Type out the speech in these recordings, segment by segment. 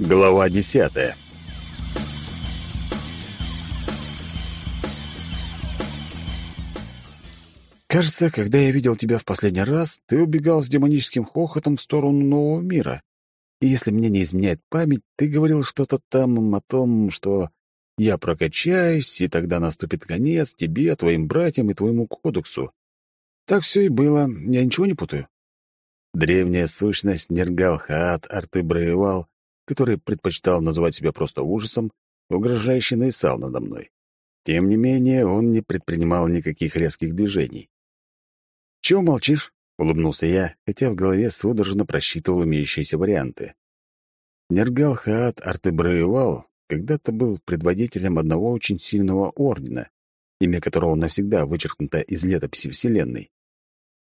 Глава десятая «Кажется, когда я видел тебя в последний раз, ты убегал с демоническим хохотом в сторону нового мира. И если мне не изменяет память, ты говорил что-то там о том, что я прокачаюсь, и тогда наступит конец тебе, твоим братьям и твоему кодексу. Так все и было, я ничего не путаю?» Древняя сущность Нергалхаат Артыбраевал, который предпочитал называть себя просто ужасом, угрожающе нависал надо мной. Тем не менее, он не предпринимал никаких резких движений. «Чего молчишь?» — улыбнулся я, хотя в голове судорожно просчитывал имеющиеся варианты. Нергал Хаат Артыбраевал когда-то был предводителем одного очень сильного ордена, имя которого навсегда вычеркнуто из летописи Вселенной.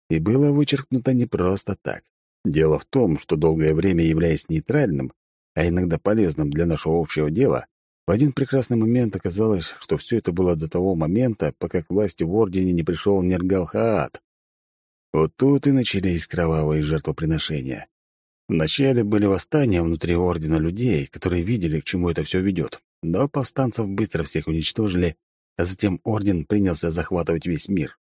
И было вычеркнуто не просто так. Дело в том, что долгое время, являясь нейтральным, а иногда полезным для нашего общего дела, в один прекрасный момент оказалось, что все это было до того момента, пока к власти в Ордене не пришел Нергалхаат. Вот тут и начались кровавые жертвоприношения. Вначале были восстания внутри Ордена людей, которые видели, к чему это все ведет, но повстанцев быстро всех уничтожили, а затем Орден принялся захватывать весь мир.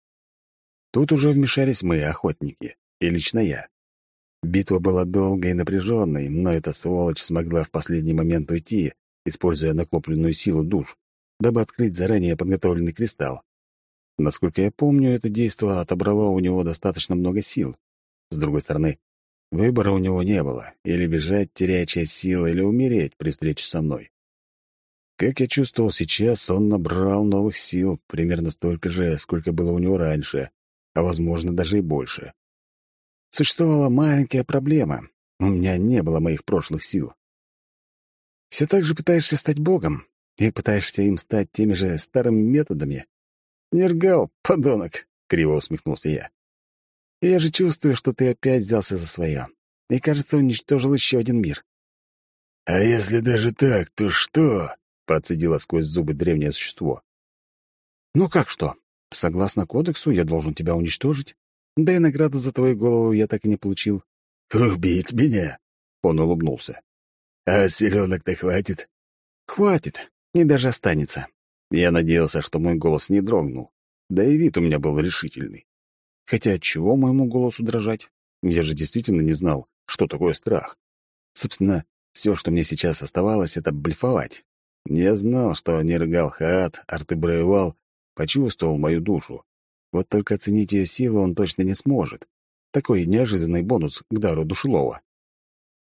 Тут уже вмешались мы, охотники, и лично я. Битва была долгой и напряженной, но эта сволочь смогла в последний момент уйти, используя накопленную силу душ, дабы открыть заранее подготовленный кристалл. Насколько я помню, это действо отобрало у него достаточно много сил. С другой стороны, выбора у него не было — или бежать, теряя часть силы, или умереть при встрече со мной. Как я чувствовал сейчас, он набрал новых сил, примерно столько же, сколько было у него раньше, а, возможно, даже и больше. Существовала маленькая проблема. У меня не было моих прошлых сил. Все так же пытаешься стать богом и пытаешься им стать теми же старыми методами. «Нергал, подонок!» — криво усмехнулся я. «Я же чувствую, что ты опять взялся за свое, и, кажется, уничтожил еще один мир». «А если даже так, то что?» — процедило сквозь зубы древнее существо. «Ну как что? Согласно кодексу, я должен тебя уничтожить. Да и награду за твою голову я так и не получил». «Убить меня?» — он улыбнулся. «А селенок-то хватит?» «Хватит, и даже останется». Я надеялся, что мой голос не дрогнул. Да и вид у меня был решительный. Хотя от чего моему голосу дрожать? Я же действительно не знал, что такое страх. Собственно, все, что мне сейчас оставалось, это блефовать. Я знал, что Нергал Хаат, Артыбраевал почувствовал мою душу. Вот только оценить ее силу он точно не сможет. Такой неожиданный бонус к дару душелова.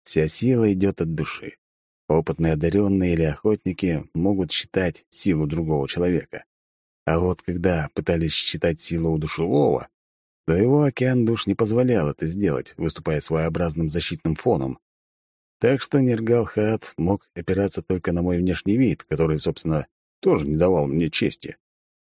Вся сила идет от души. Опытные одаренные или охотники могут считать силу другого человека. А вот когда пытались считать силу у душелова, то его океан душ не позволял это сделать, выступая своеобразным защитным фоном. Так что Нергал мог опираться только на мой внешний вид, который, собственно, тоже не давал мне чести.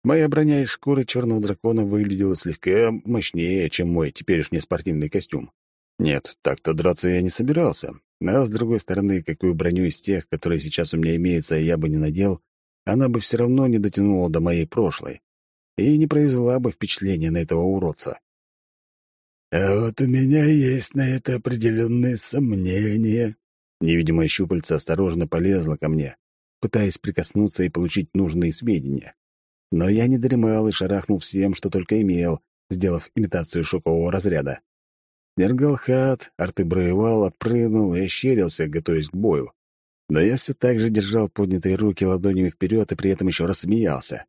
Моя броня из шкуры черного дракона выглядела слегка мощнее, чем мой теперешний спортивный костюм. Нет, так-то драться я не собирался. А с другой стороны, какую броню из тех, которые сейчас у меня имеются, я бы не надел, она бы все равно не дотянула до моей прошлой и не произвела бы впечатления на этого уродца. «А вот у меня есть на это определенные сомнения». Невидимая щупальца осторожно полезла ко мне, пытаясь прикоснуться и получить нужные сведения. Но я не дремал и шарахнул всем, что только имел, сделав имитацию шокового разряда. Нергалхат, артыброевал, отпрыгнул и ощерился, готовясь к бою. Но я все так же держал поднятые руки ладонями вперед и при этом еще раз смеялся.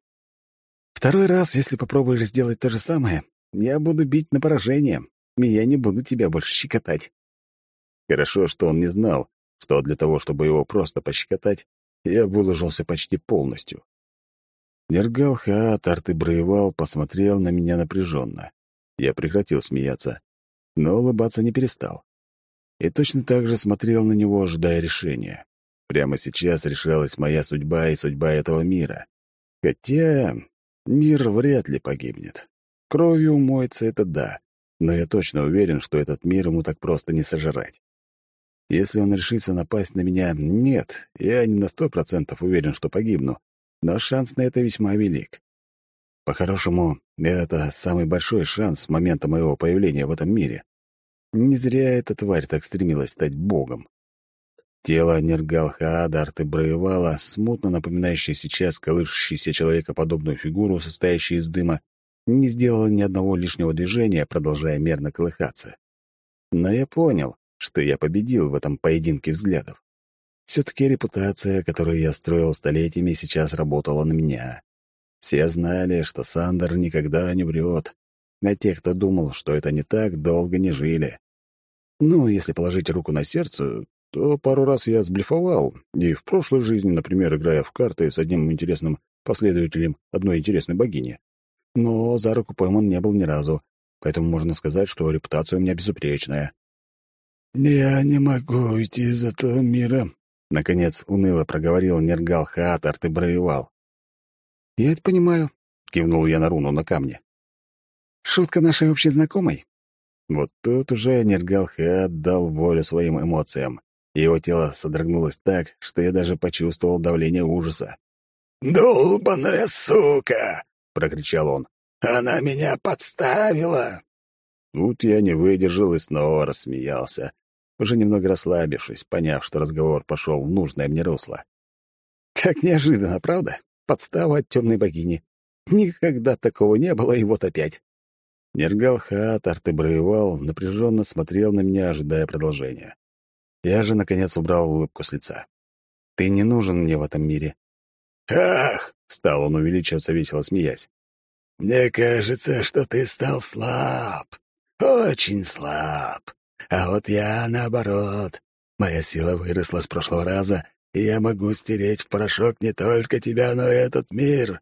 «Второй раз, если попробуешь сделать то же самое, я буду бить на поражение, и я не буду тебя больше щекотать». Хорошо, что он не знал, что для того, чтобы его просто пощекотать, я выложился почти полностью. Нергал Хаат Артыброевал посмотрел на меня напряженно. Я прекратил смеяться, но улыбаться не перестал. И точно так же смотрел на него, ожидая решения. Прямо сейчас решалась моя судьба и судьба этого мира. Хотя мир вряд ли погибнет. Кровью умоется это да, но я точно уверен, что этот мир ему так просто не сожрать. Если он решится напасть на меня, нет, я не на сто процентов уверен, что погибну, но шанс на это весьма велик. По-хорошему, это самый большой шанс с момента моего появления в этом мире. Не зря эта тварь так стремилась стать богом. Тело Нергалхаада Артебраевала, смутно напоминающее сейчас колышущийся человекоподобную фигуру, состоящую из дыма, не сделало ни одного лишнего движения, продолжая мерно колыхаться. Но я понял, что я победил в этом поединке взглядов. Все-таки репутация, которую я строил столетиями, сейчас работала на меня. Все знали, что Сандер никогда не врет, а те, кто думал, что это не так, долго не жили. Ну, если положить руку на сердце, то пару раз я сблефовал, и в прошлой жизни, например, играя в карты с одним интересным последователем одной интересной богини. Но за руку пойман не был ни разу, поэтому можно сказать, что репутация у меня безупречная. «Я не могу уйти из этого мира», — наконец уныло проговорил Нергал Хаатарт и бровевал. «Я это понимаю», — кивнул я на руну на камне. «Шутка нашей общей знакомой?» Вот тут уже Нергал Хаат дал волю своим эмоциям. Его тело содрогнулось так, что я даже почувствовал давление ужаса. «Долбаная сука!» — прокричал он. «Она меня подставила!» Тут я не выдержал и снова рассмеялся, уже немного расслабившись, поняв, что разговор пошел в нужное мне русло. Как неожиданно, правда? Подстава от темной богини. Никогда такого не было, и вот опять. Нергал Хаат Артеброевал напряженно смотрел на меня, ожидая продолжения. Я же, наконец, убрал улыбку с лица. «Ты не нужен мне в этом мире». «Ах!» — стал он увеличиваться, весело смеясь. «Мне кажется, что ты стал слаб. Очень слаб. А вот я, наоборот. Моя сила выросла с прошлого раза, и я могу стереть в порошок не только тебя, но и этот мир.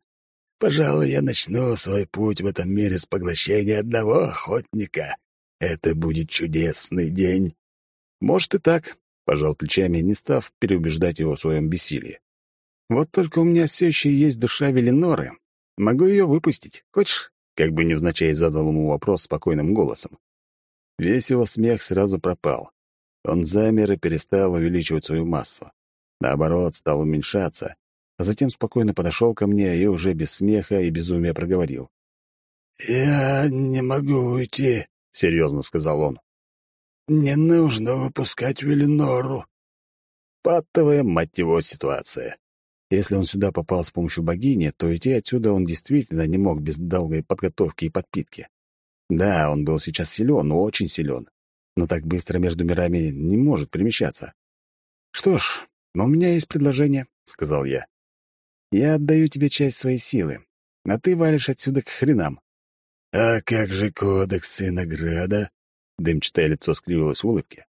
Пожалуй, я начну свой путь в этом мире с поглощения одного охотника. Это будет чудесный день». «Может и так», — пожал плечами, не став переубеждать его в своем бессилии. «Вот только у меня все еще есть душа Велиноры. Могу ее выпустить. Хочешь?» Как бы невзначай задал ему вопрос спокойным голосом. Весь его смех сразу пропал. Он замер и перестал увеличивать свою массу. Наоборот, стал уменьшаться, а затем спокойно подошел ко мне и уже без смеха и безумия проговорил. «Я не могу уйти», — серьезно сказал он. Не нужно выпускать Велинору. Паттовая, мать его, ситуация. Если он сюда попал с помощью богини, то идти отсюда он действительно не мог без долгой подготовки и подпитки. Да, он был сейчас силен, очень силен, но так быстро между мирами не может перемещаться. «Что ж, у меня есть предложение», — сказал я. «Я отдаю тебе часть своей силы, а ты валишь отсюда к хренам». «А как же кодекс и награда?» Дымчатое лицо скривилось в улыбке.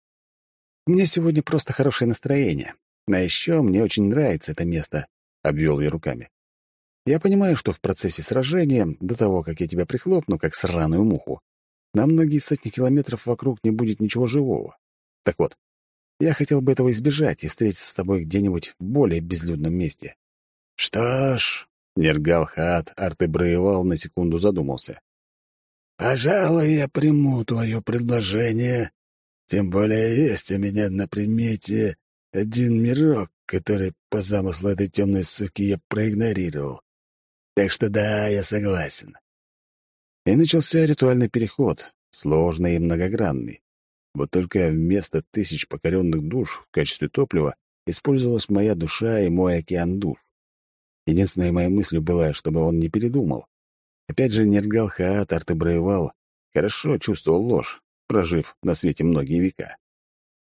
«У меня сегодня просто хорошее настроение. А еще мне очень нравится это место», — обвел я руками. «Я понимаю, что в процессе сражения, до того, как я тебя прихлопну, как сраную муху, на многие сотни километров вокруг не будет ничего живого. Так вот, я хотел бы этого избежать и встретиться с тобой где-нибудь в более безлюдном месте». «Что ж...» — Нергал Хаат Артебраевал на секунду задумался. «Пожалуй, я приму твое предложение. Тем более есть у меня на примете один мирок, который по замыслу этой темной суки я проигнорировал. Так что да, я согласен». И начался ритуальный переход, сложный и многогранный. Вот только вместо тысяч покоренных душ в качестве топлива использовалась моя душа и мой океан душ. Единственной моей мыслью была, чтобы он не передумал. Опять же, Нергал Хаат Артебраевал хорошо чувствовал ложь, прожив на свете многие века.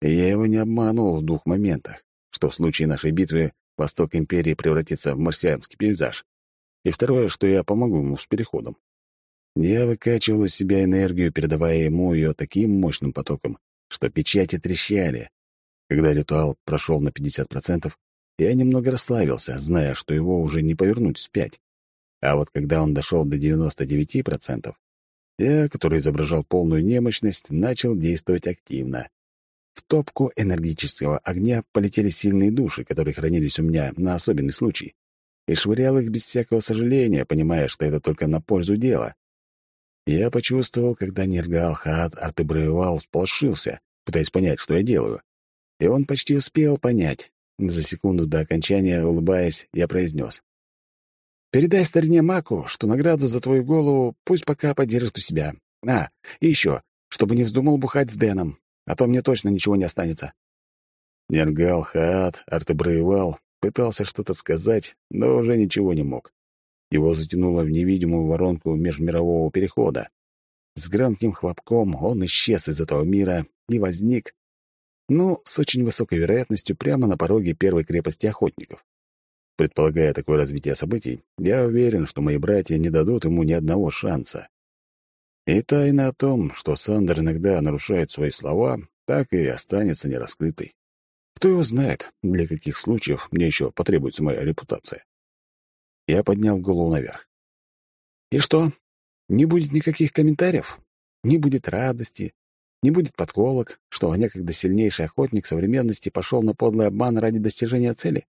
И я его не обманул в двух моментах, что в случае нашей битвы восток империи превратится в марсианский пейзаж. И второе, что я помогу ему с переходом. Я выкачивал из себя энергию, передавая ему ее таким мощным потоком, что печати трещали. Когда ритуал прошел на 50%, я немного расслабился, зная, что его уже не повернуть вспять. А вот когда он дошел до 99%, я, который изображал полную немощность, начал действовать активно. В топку энергетического огня полетели сильные души, которые хранились у меня на особенный случай, и швырял их без всякого сожаления, понимая, что это только на пользу дела. Я почувствовал, когда Нергал Хаат Артебраевал сполошился, пытаясь понять, что я делаю. И он почти успел понять. За секунду до окончания, улыбаясь, я произнес. Передай старине Маку, что награду за твою голову пусть пока подержит у себя. А, и еще, чтобы не вздумал бухать с Дэном, а то мне точно ничего не останется. Нергал, Хаат, Артебраевал пытался что-то сказать, но уже ничего не мог. Его затянуло в невидимую воронку межмирового перехода. С громким хлопком он исчез из этого мира и возник, ну, с очень высокой вероятностью прямо на пороге первой крепости охотников. Предполагая такое развитие событий, я уверен, что мои братья не дадут ему ни одного шанса. И тайна о том, что Сандер иногда нарушает свои слова, так и останется нераскрытой. Кто его знает, для каких случаев мне еще потребуется моя репутация. Я поднял голову наверх. «И что, не будет никаких комментариев? Не будет радости? Не будет подколок, что некогда сильнейший охотник современности пошел на подлый обман ради достижения цели?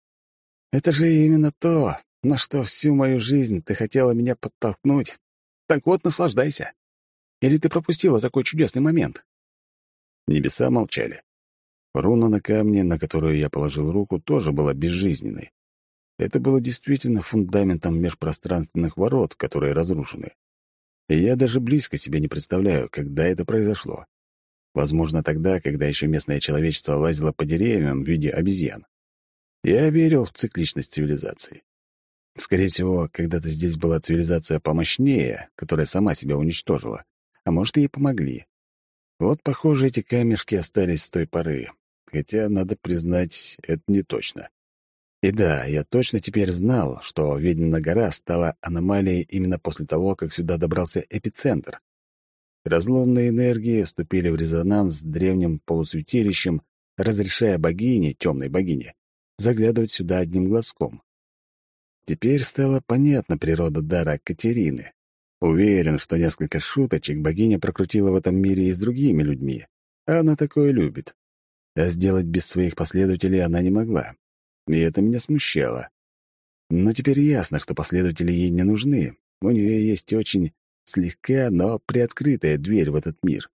Это же именно то, на что всю мою жизнь ты хотела меня подтолкнуть. Так вот, наслаждайся. Или ты пропустила такой чудесный момент?» Небеса молчали. Руна на камне, на которую я положил руку, тоже была безжизненной. Это было действительно фундаментом межпространственных ворот, которые разрушены. И я даже близко себе не представляю, когда это произошло. Возможно, тогда, когда еще местное человечество лазило по деревьям в виде обезьян. Я верил в цикличность цивилизации. Скорее всего, когда-то здесь была цивилизация помощнее, которая сама себя уничтожила. А может, ей помогли. Вот, похоже, эти камешки остались с той поры. Хотя, надо признать, это не точно. И да, я точно теперь знал, что Ведьмина гора стала аномалией именно после того, как сюда добрался эпицентр. Разломные энергии вступили в резонанс с древним полусвятилищем, разрешая богине, темной богине, заглядывать сюда одним глазком. Теперь стала понятна природа дара Катерины. Уверен, что несколько шуточек богиня прокрутила в этом мире и с другими людьми. А она такое любит. А сделать без своих последователей она не могла. И это меня смущало. Но теперь ясно, что последователи ей не нужны. У нее есть очень слегка, но приоткрытая дверь в этот мир.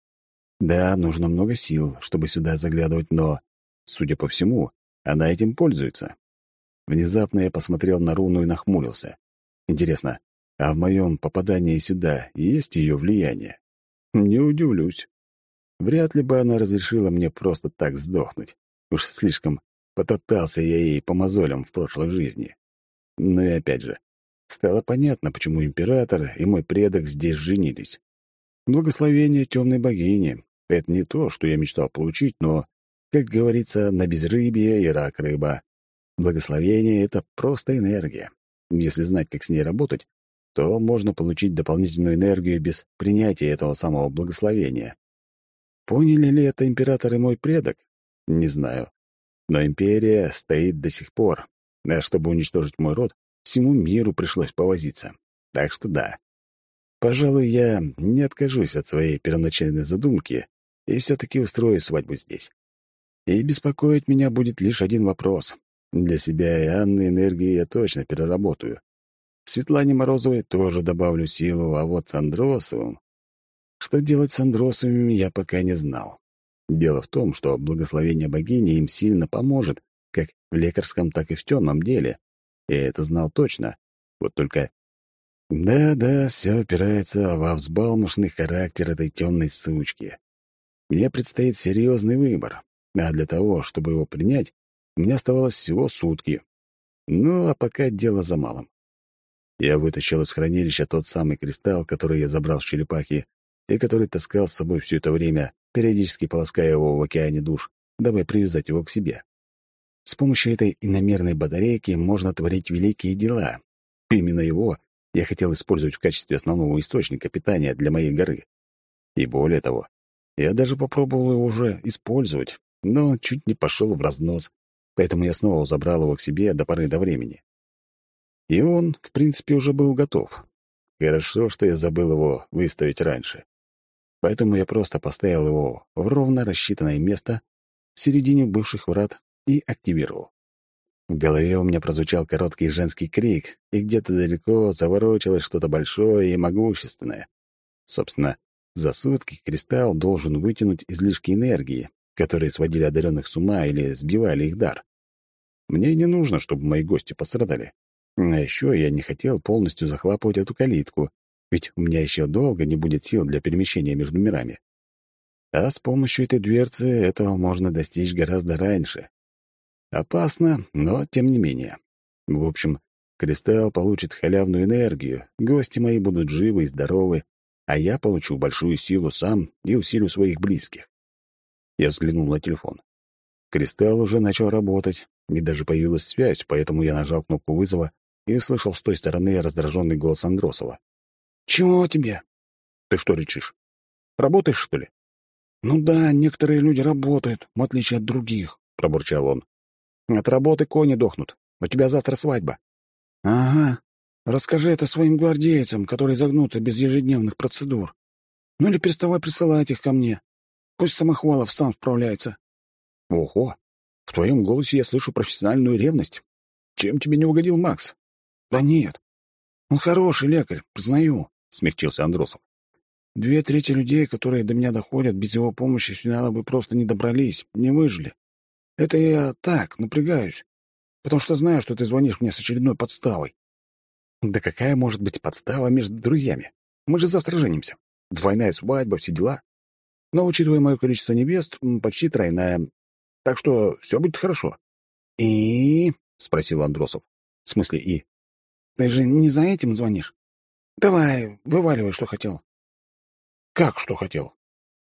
Да, нужно много сил, чтобы сюда заглядывать, но, судя по всему, она этим пользуется. Внезапно я посмотрел на руну и нахмурился. Интересно, а в моем попадании сюда есть ее влияние? Не удивлюсь. Вряд ли бы она разрешила мне просто так сдохнуть. Уж слишком потоптался я ей по мозолям в прошлой жизни. Но и опять же, стало понятно, почему император и мой предок здесь женились. Благословение темной богини — это не то, что я мечтал получить, но, как говорится, на безрыбье и рак рыба. Благословение — это просто энергия. Если знать, как с ней работать, то можно получить дополнительную энергию без принятия этого самого благословения. Поняли ли это император и мой предок? Не знаю. Но империя стоит до сих пор, а чтобы уничтожить мой род, всему миру пришлось повозиться. Так что да. Пожалуй, я не откажусь от своей первоначальной задумки и все-таки устрою свадьбу здесь. И беспокоить меня будет лишь один вопрос. Для себя и Анны энергии я точно переработаю. Светлане Морозовой тоже добавлю силу, а вот Андросовым... Что делать с Андросовыми, я пока не знал. Дело в том, что благословение богини им сильно поможет, как в лекарском, так и в темном деле. Я это знал точно. Вот только... Да-да, все опирается во взбалмошный характер этой темной сучки. Мне предстоит серьезный выбор, а для того, чтобы его принять, мне оставалось всего сутки. Ну, а пока дело за малым. Я вытащил из хранилища тот самый кристалл, который я забрал с черепахи, и который таскал с собой все это время, периодически полоская его в океане душ, дабы привязать его к себе. С помощью этой иномерной батарейки можно творить великие дела. Именно его я хотел использовать в качестве основного источника питания для моей горы. И более того, я даже попробовал его уже использовать, но чуть не пошел в разнос, поэтому я снова забрал его к себе до поры до времени. И он, в принципе, уже был готов. Хорошо, что я забыл его выставить раньше. Поэтому я просто поставил его в ровно рассчитанное место в середине бывших врат и активировал. В голове у меня прозвучал короткий женский крик, и где-то далеко заворочилось что-то большое и могущественное. Собственно, за сутки кристалл должен вытянуть излишки энергии, которые сводили одаренных с ума или сбивали их дар. Мне не нужно, чтобы мои гости пострадали. А еще я не хотел полностью захлапывать эту калитку, ведь у меня еще долго не будет сил для перемещения между мирами. А с помощью этой дверцы этого можно достичь гораздо раньше. Опасно, но тем не менее. В общем, Кристалл получит халявную энергию, гости мои будут живы и здоровы, а я получу большую силу сам и усилю своих близких. Я взглянул на телефон. Кристалл уже начал работать, и даже появилась связь, поэтому я нажал кнопку вызова и услышал с той стороны раздраженный голос Андросова. «Чего тебе?» «Ты что речишь? Работаешь, что ли?» «Ну да, некоторые люди работают, в отличие от других», — пробурчал он. «От работы кони дохнут. У тебя завтра свадьба». «Ага. Расскажи это своим гвардейцам, которые загнутся без ежедневных процедур. Ну или переставай присылать их ко мне. Пусть Самохвалов сам справляется». «Ого! В твоем голосе я слышу профессиональную ревность. Чем тебе не угодил Макс?» «Да нет. Он хороший лекарь, признаю», — смягчился Андросов. «Две трети людей, которые до меня доходят, без его помощи сюда бы просто не добрались, не выжили. Это я так, напрягаюсь, потому что знаю, что ты звонишь мне с очередной подставой». «Да какая может быть подстава между друзьями? Мы же завтра женимся. Двойная свадьба, все дела. Но, учитывая мое количество невест, почти тройная. Так что все будет хорошо». «И?» — спросил Андросов. «В смысле «и»?» Ты же не за этим звонишь? Давай, вываливай, что хотел. Как что хотел?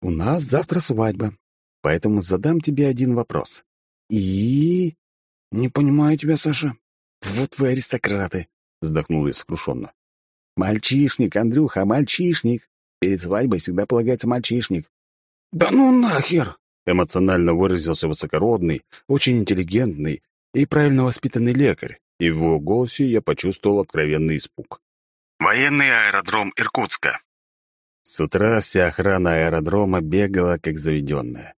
У нас завтра свадьба, поэтому задам тебе один вопрос. И... Не понимаю тебя, Саша. Вот вы аристократы, вздохнул я сокрушенно. Мальчишник, Андрюха, мальчишник. Перед свадьбой всегда полагается мальчишник. Да ну нахер! Эмоционально выразился высокородный, очень интеллигентный и правильно воспитанный лекарь, и в его голосе я почувствовал откровенный испуг. Военный аэродром Иркутска. С утра вся охрана аэродрома бегала, как заведенная.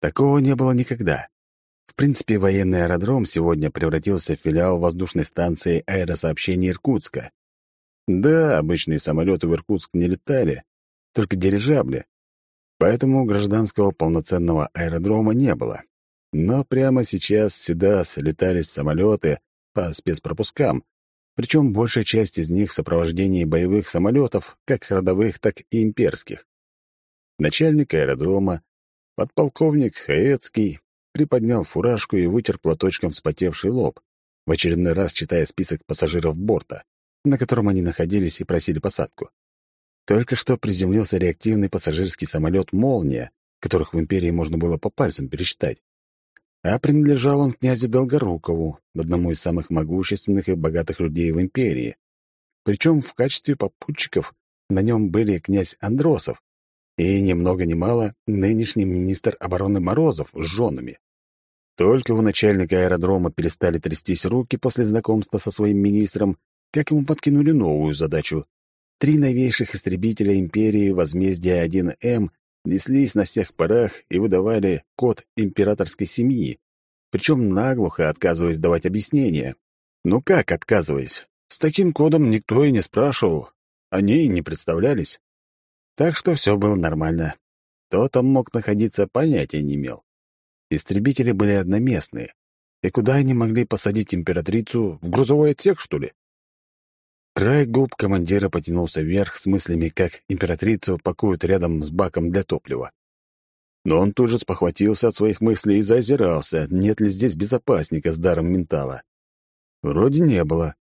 Такого не было никогда. В принципе, военный аэродром сегодня превратился в филиал воздушной станции аэросообщения Иркутска. Да, обычные самолеты в Иркутск не летали, только дирижабли. Поэтому гражданского полноценного аэродрома не было. Но прямо сейчас сюда слетались самолеты, по спецпропускам, причем большая часть из них в сопровождении боевых самолетов, как родовых, так и имперских. Начальник аэродрома, подполковник Хаецкий, приподнял фуражку и вытер платочком вспотевший лоб, в очередной раз читая список пассажиров борта, на котором они находились и просили посадку. Только что приземлился реактивный пассажирский самолет «Молния», которых в империи можно было по пальцам пересчитать а принадлежал он князю Долгорукову, одному из самых могущественных и богатых людей в империи. Причем в качестве попутчиков на нем были князь Андросов и, ни много ни мало, нынешний министр обороны Морозов с женами. Только у начальника аэродрома перестали трястись руки после знакомства со своим министром, как ему подкинули новую задачу. Три новейших истребителя империи возмездия 1М неслись на всех парах и выдавали код императорской семьи, причем наглухо отказываясь давать объяснения. Ну как отказываясь? С таким кодом никто и не спрашивал, они и не представлялись. Так что все было нормально. Кто там мог находиться, понятия не имел. Истребители были одноместные. И куда они могли посадить императрицу? В грузовой отсек, что ли? Край губ командира потянулся вверх с мыслями, как императрицу пакуют рядом с баком для топлива. Но он тут же спохватился от своих мыслей и заозирался, нет ли здесь безопасника с даром ментала. Вроде не было.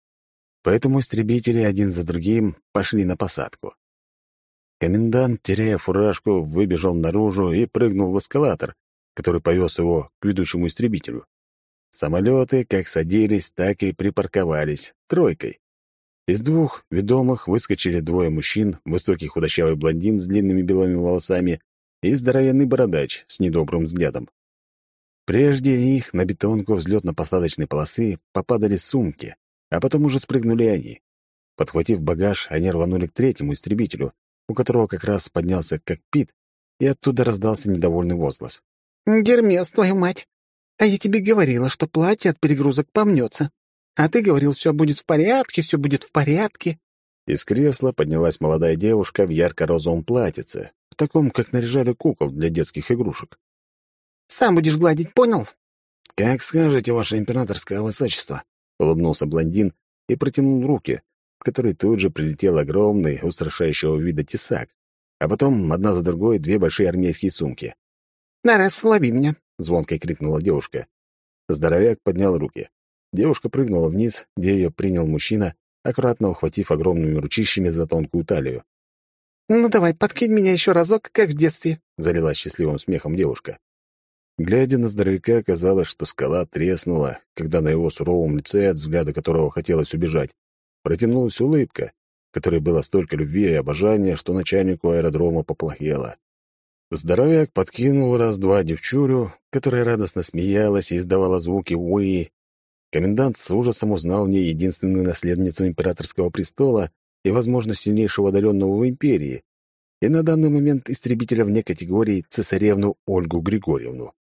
Поэтому истребители один за другим пошли на посадку. Комендант, теряя фуражку, выбежал наружу и прыгнул в эскалатор, который повез его к ведущему истребителю. Самолеты как садились, так и припарковались, тройкой. Из двух ведомых выскочили двое мужчин, высокий худощавый блондин с длинными белыми волосами и здоровенный бородач с недобрым взглядом. Прежде их на бетонку взлетно-посадочной полосы попадали сумки, а потом уже спрыгнули они. Подхватив багаж, они рванули к третьему истребителю, у которого как раз поднялся кокпит, и оттуда раздался недовольный возглас. «Гермес, твою мать! А я тебе говорила, что платье от перегрузок помнется. А ты говорил, все будет в порядке, все будет в порядке». Из кресла поднялась молодая девушка в ярко-розовом платьице, в таком, как наряжали кукол для детских игрушек. «Сам будешь гладить, понял?» «Как скажете, ваше императорское высочество», — улыбнулся блондин и протянул руки, в которые тут же прилетел огромный, устрашающего вида тесак, а потом одна за другой две большие армейские сумки. «На раз, лови меня», — звонко крикнула девушка. Здоровяк поднял руки. Девушка прыгнула вниз, где ее принял мужчина, аккуратно ухватив огромными ручищами за тонкую талию. «Ну давай, подкинь меня еще разок, как в детстве», — залила счастливым смехом девушка. Глядя на здоровяка, оказалось, что скала треснула, когда на его суровом лице, от взгляда которого хотелось убежать, протянулась улыбка, которой было столько любви и обожания, что начальнику аэродрома поплохело. Здоровяк подкинул раз-два девчурю, которая радостно смеялась и издавала звуки «уи». Комендант с ужасом узнал в ней единственную наследницу императорского престола и, возможно, сильнейшего одаренного в империи, и на данный момент истребителя вне категории цесаревну Ольгу Григорьевну.